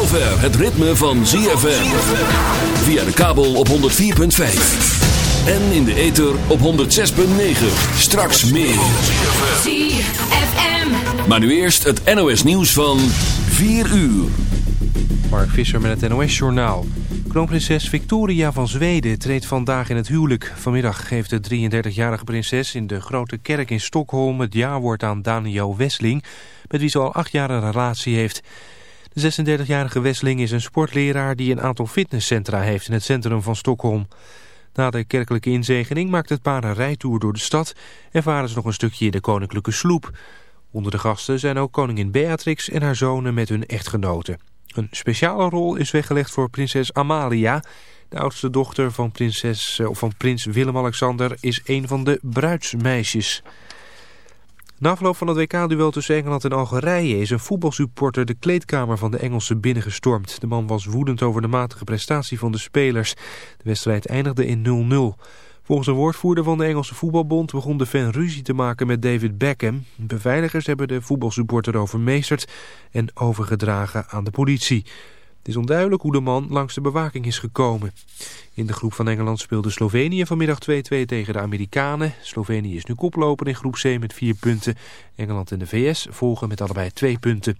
zover het ritme van ZFM. Via de kabel op 104.5. En in de ether op 106.9. Straks meer. ZFM. Maar nu eerst het NOS nieuws van 4 uur. Mark Visser met het NOS-journaal. Kroonprinses Victoria van Zweden treedt vandaag in het huwelijk. Vanmiddag geeft de 33-jarige prinses in de grote kerk in Stockholm het jaarwoord aan Daniel Wessling, met wie ze al acht jaar een relatie heeft. De 36-jarige Wessling is een sportleraar die een aantal fitnesscentra heeft in het centrum van Stockholm. Na de kerkelijke inzegening maakt het paar een rijtour door de stad en varen ze nog een stukje in de koninklijke sloep. Onder de gasten zijn ook koningin Beatrix en haar zonen met hun echtgenoten. Een speciale rol is weggelegd voor prinses Amalia. De oudste dochter van, prinses, of van prins Willem-Alexander is een van de bruidsmeisjes. Na afloop van het WK-duel tussen Engeland en Algerije is een voetbalsupporter de kleedkamer van de Engelsen binnengestormd. De man was woedend over de matige prestatie van de spelers. De wedstrijd eindigde in 0-0. Volgens een woordvoerder van de Engelse voetbalbond begon de fan ruzie te maken met David Beckham. Beveiligers hebben de voetbalsupporter overmeesterd en overgedragen aan de politie. Het is onduidelijk hoe de man langs de bewaking is gekomen. In de groep van Engeland speelde Slovenië vanmiddag 2-2 tegen de Amerikanen. Slovenië is nu koploper in groep C met vier punten. Engeland en de VS volgen met allebei twee punten.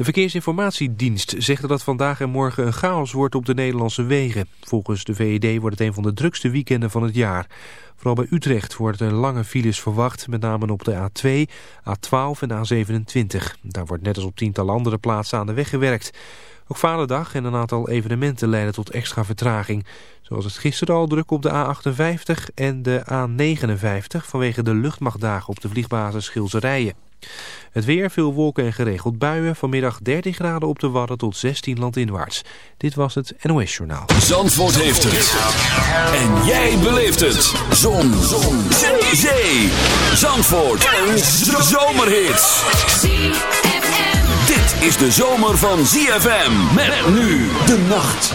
De Verkeersinformatiedienst zegt dat vandaag en morgen een chaos wordt op de Nederlandse wegen. Volgens de VED wordt het een van de drukste weekenden van het jaar. Vooral bij Utrecht worden lange files verwacht, met name op de A2, A12 en A27. Daar wordt net als op tientallen andere plaatsen aan de weg gewerkt. Ook Vaderdag en een aantal evenementen leiden tot extra vertraging. Zoals het gisteren al druk op de A58 en de A59 vanwege de luchtmachtdagen op de vliegbasis Schilzerijen. Het weer, veel wolken en geregeld buien. Vanmiddag 13 graden op de Wadden tot 16 landinwaarts. Dit was het NOS Journaal. Zandvoort heeft het. En jij beleeft het. Zon. Zon. Zee. Zandvoort. Een zomerhit. Dit is de zomer van ZFM. Met nu de nacht.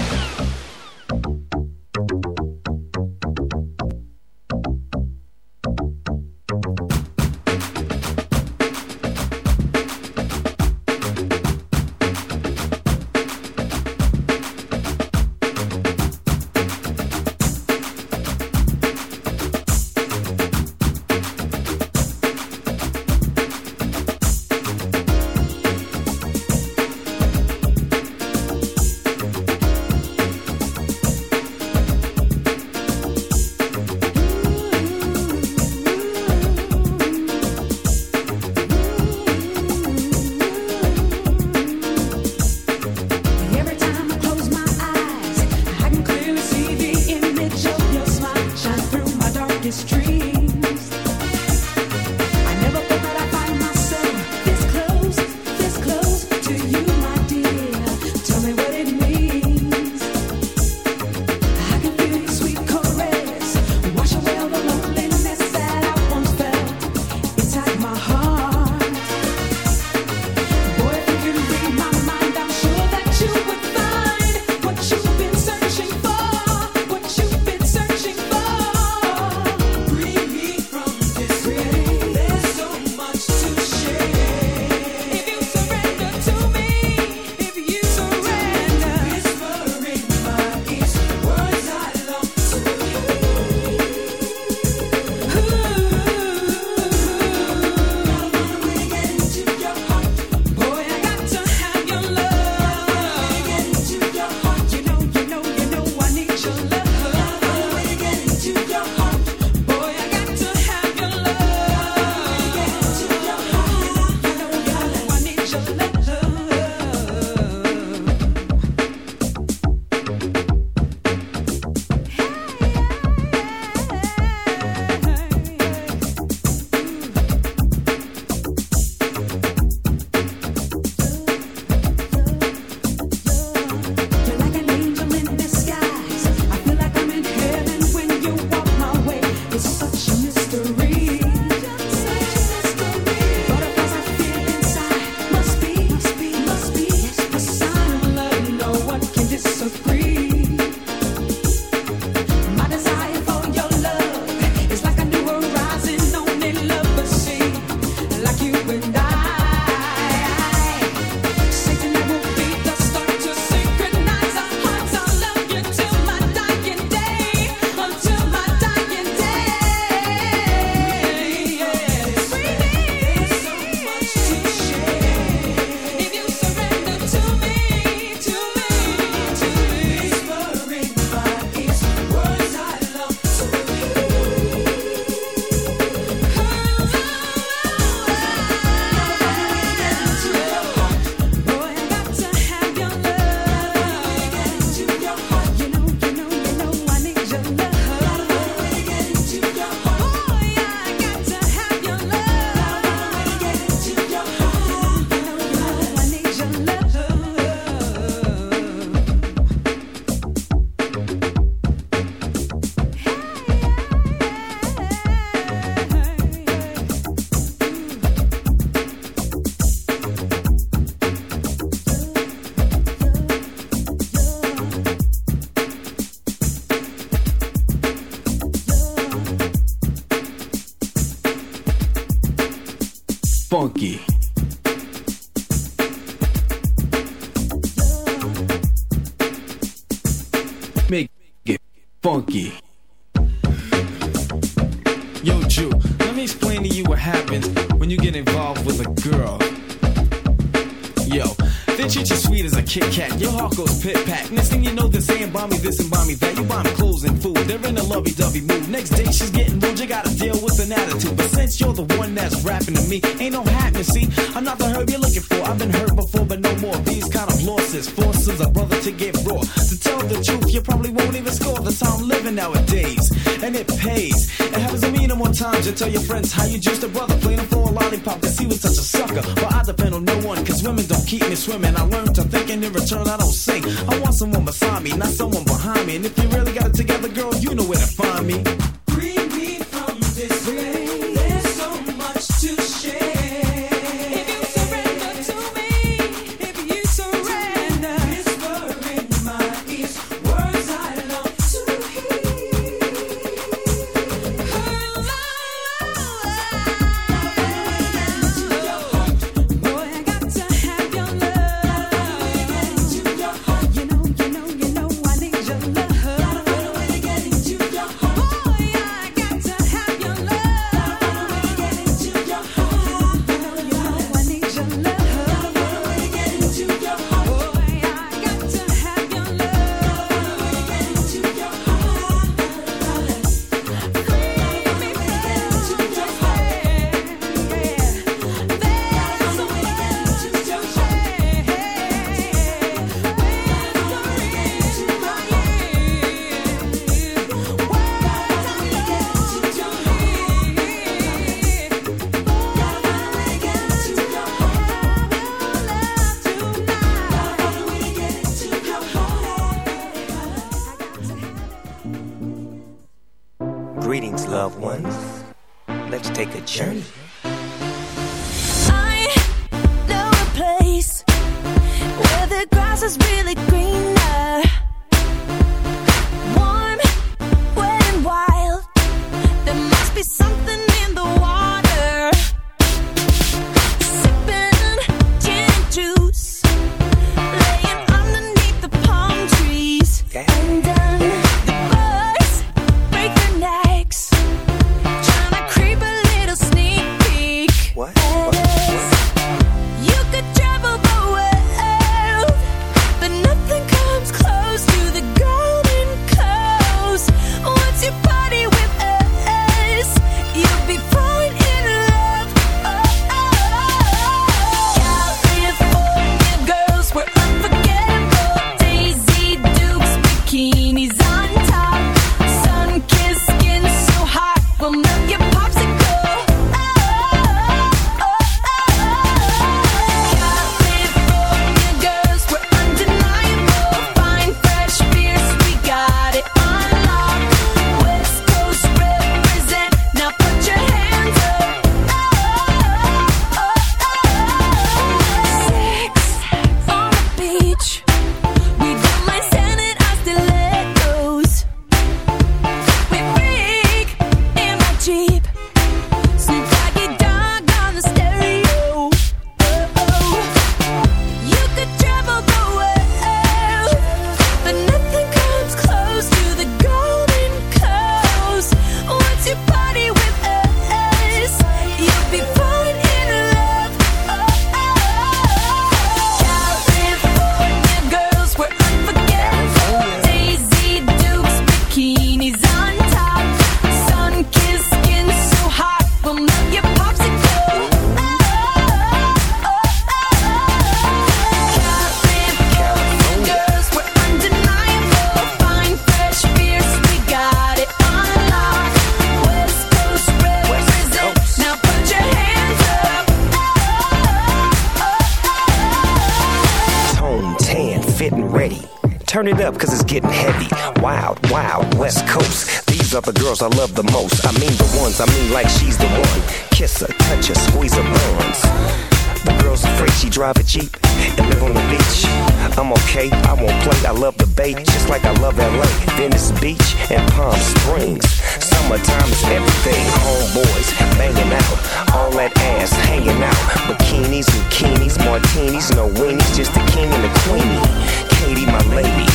B's, no weenies, just the king and the queenie. Katie, my lady.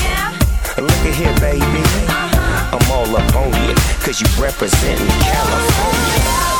Look at here, baby. I'm all up on you, cause you representing California.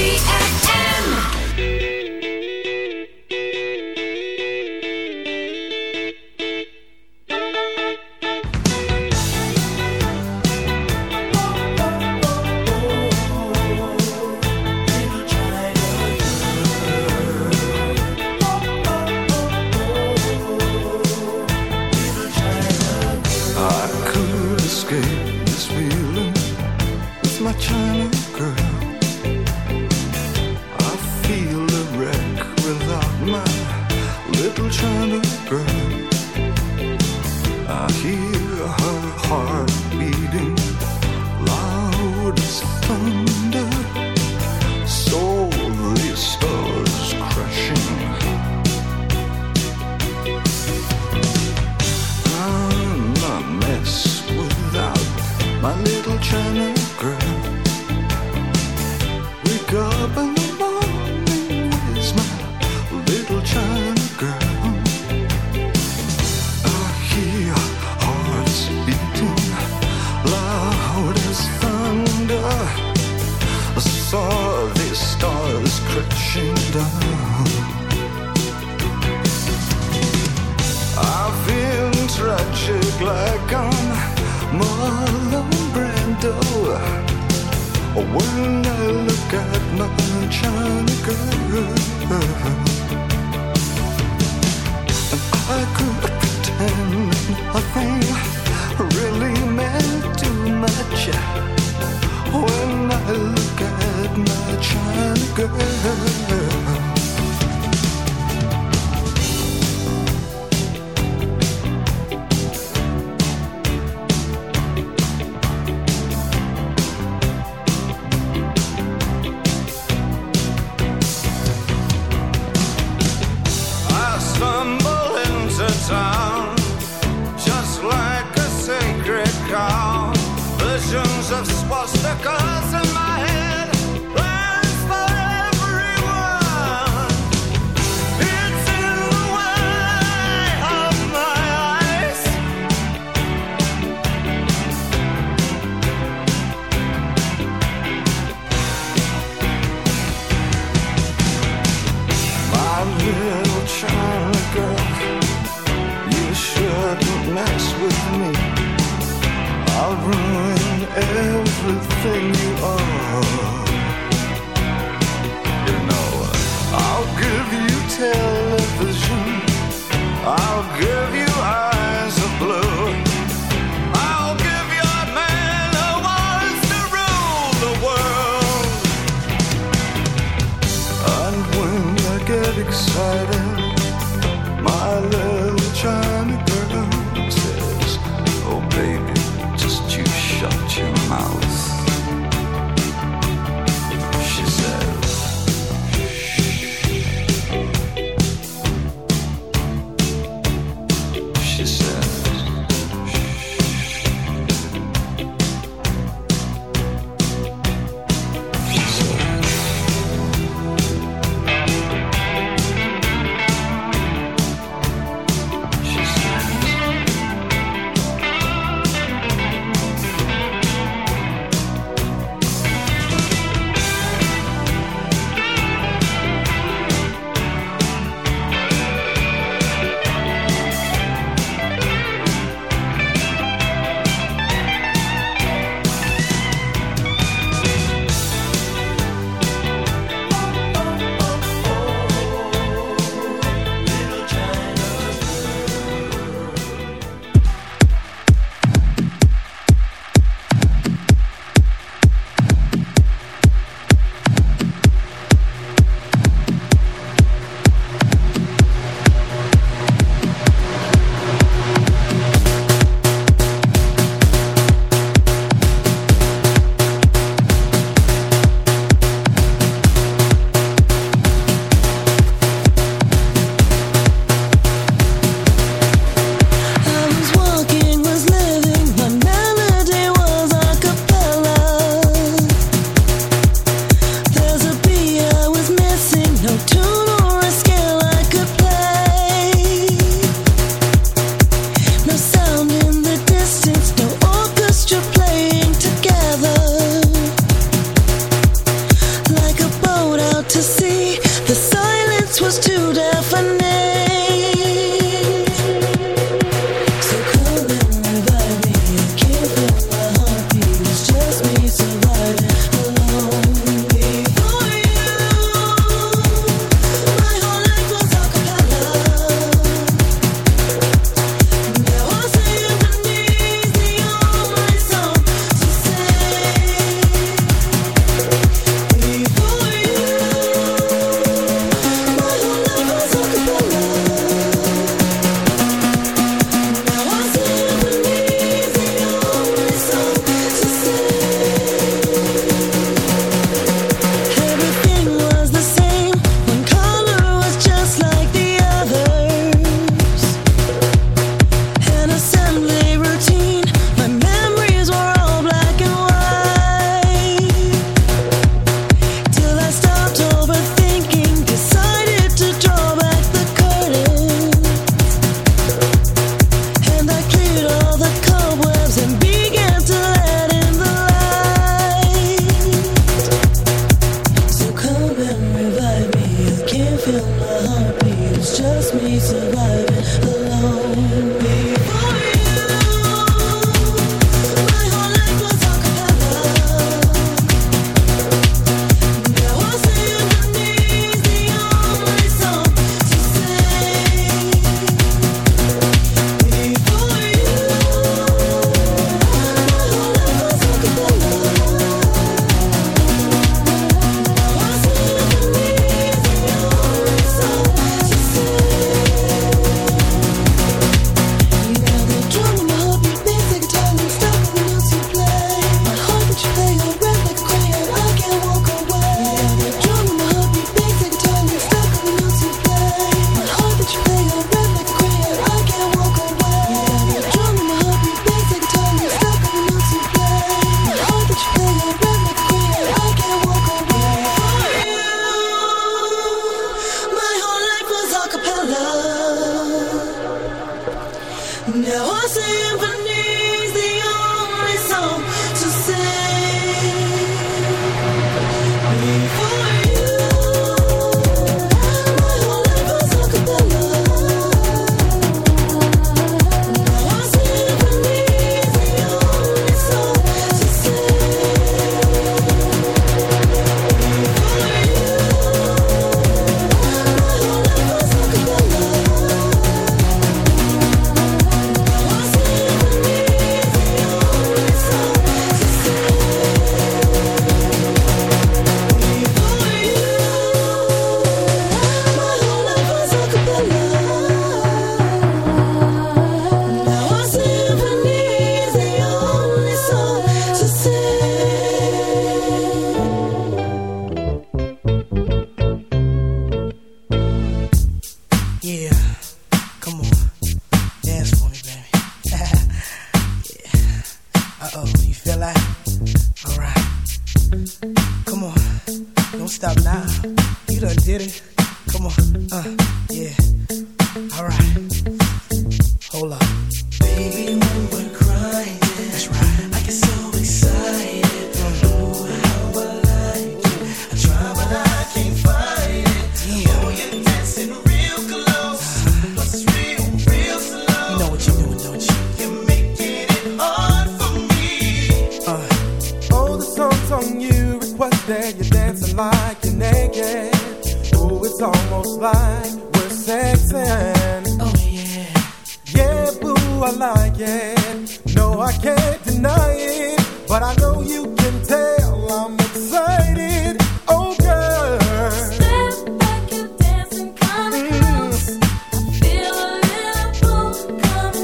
ZFM.